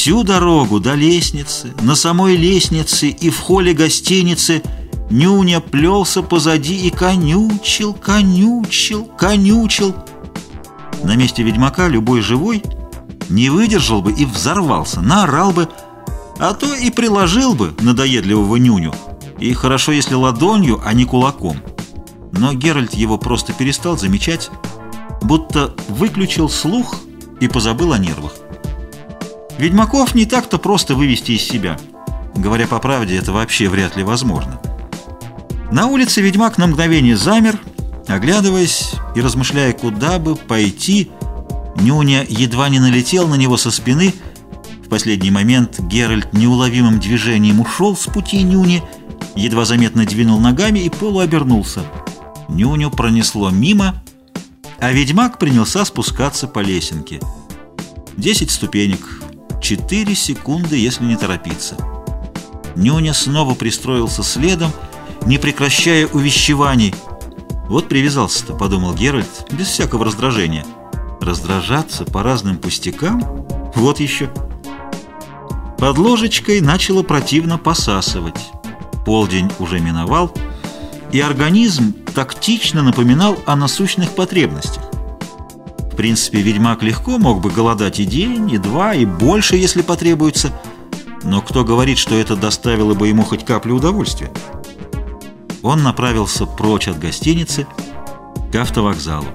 Всю дорогу до лестницы, на самой лестнице и в холле гостиницы Нюня плелся позади и конючил, конючил, конючил. На месте ведьмака любой живой не выдержал бы и взорвался, наорал бы, а то и приложил бы надоедливого нюню. И хорошо, если ладонью, а не кулаком. Но Геральт его просто перестал замечать, будто выключил слух и позабыл о нервах. Ведьмаков не так-то просто вывести из себя. Говоря по правде, это вообще вряд ли возможно. На улице ведьмак на мгновение замер, оглядываясь и размышляя, куда бы пойти. Нюня едва не налетел на него со спины. В последний момент Геральт неуловимым движением ушел с пути Нюни, едва заметно двинул ногами и полуобернулся. Нюню пронесло мимо, а ведьмак принялся спускаться по лесенке. Десять ступенек, четыре секунды, если не торопиться. Нюня снова пристроился следом, не прекращая увещеваний. «Вот привязался-то», — подумал Геральт, без всякого раздражения. «Раздражаться по разным пустякам? Вот еще». Под ложечкой начало противно посасывать. Полдень уже миновал, и организм тактично напоминал о насущных потребностях. Принципе, ведьмак легко мог бы голодать и день, и два, и больше, если потребуется, но кто говорит, что это доставило бы ему хоть каплю удовольствия? Он направился прочь от гостиницы к автовокзалу.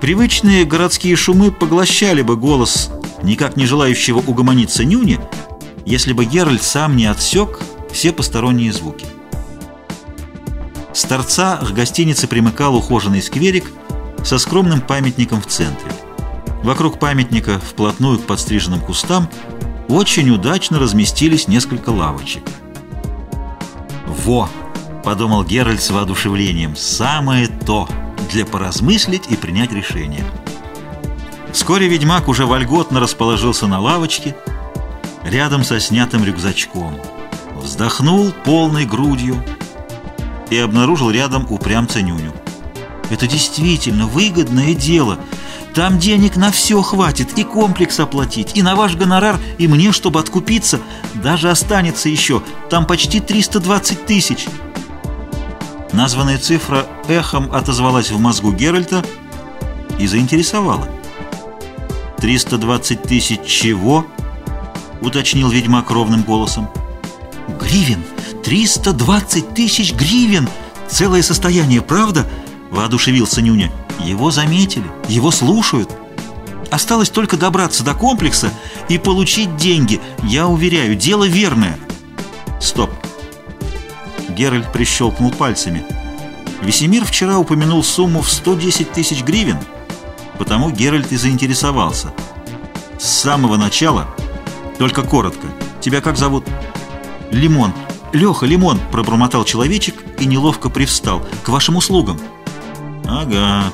Привычные городские шумы поглощали бы голос никак не желающего угомониться Нюни, если бы Геральт сам не отсек все посторонние звуки. С торца к гостинице примыкал ухоженный скверик со скромным памятником в центре. Вокруг памятника, вплотную к подстриженным кустам, очень удачно разместились несколько лавочек. «Во!» — подумал Геральт с воодушевлением. «Самое то для поразмыслить и принять решение». Вскоре ведьмак уже вольготно расположился на лавочке, рядом со снятым рюкзачком. Вздохнул полной грудью и обнаружил рядом упрямца Нюню. Это действительно выгодное дело. Там денег на все хватит, и комплекс оплатить, и на ваш гонорар, и мне, чтобы откупиться. Даже останется еще. Там почти 320 тысяч. Названная цифра эхом отозвалась в мозгу Геральта и заинтересовала. «320 тысяч чего?» — уточнил ведьмак ровным голосом. «Гривен! 320 тысяч гривен! Целое состояние, правда?» — воодушевился Нюня. «Его заметили, его слушают. Осталось только добраться до комплекса и получить деньги. Я уверяю, дело верное». «Стоп!» Геральт прищелкнул пальцами. Весемир вчера упомянул сумму в 110 тысяч гривен, потому Геральт и заинтересовался. С самого начала, только коротко, тебя как зовут? Лимон. Леха, Лимон, пробормотал человечек и неловко привстал. К вашим услугам. Ага,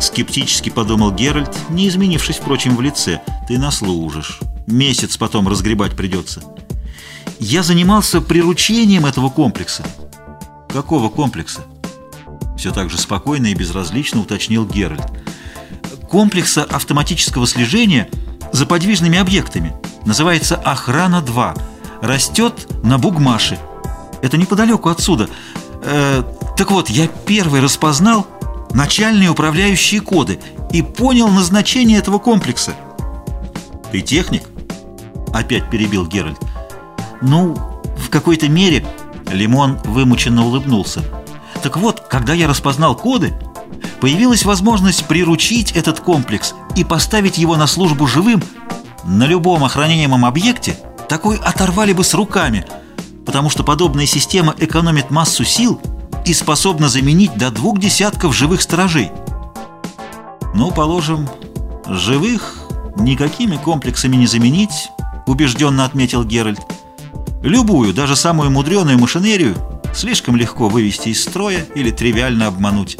скептически подумал Геральт, не изменившись, впрочем, в лице. Ты наслужишь. Месяц потом разгребать придется. Я занимался приручением этого комплекса. Какого комплекса? Все так же спокойно и безразлично уточнил Геральт. Комплекса автоматического слежения за подвижными объектами. Называется «Охрана-2». Растет на Бугмаше. Это неподалеку отсюда. Э, так вот, я первый распознал начальные управляющие коды и понял назначение этого комплекса. «Ты техник?» — опять перебил Геральт. «Ну, в какой-то мере...» Лимон вымученно улыбнулся. «Так вот, когда я распознал коды, появилась возможность приручить этот комплекс и поставить его на службу живым на любом охраняемом объекте, такой оторвали бы с руками, потому что подобная система экономит массу сил и способна заменить до двух десятков живых сторожей. Ну, положим, живых никакими комплексами не заменить, убежденно отметил Геральт. Любую, даже самую мудреную машинерию слишком легко вывести из строя или тривиально обмануть.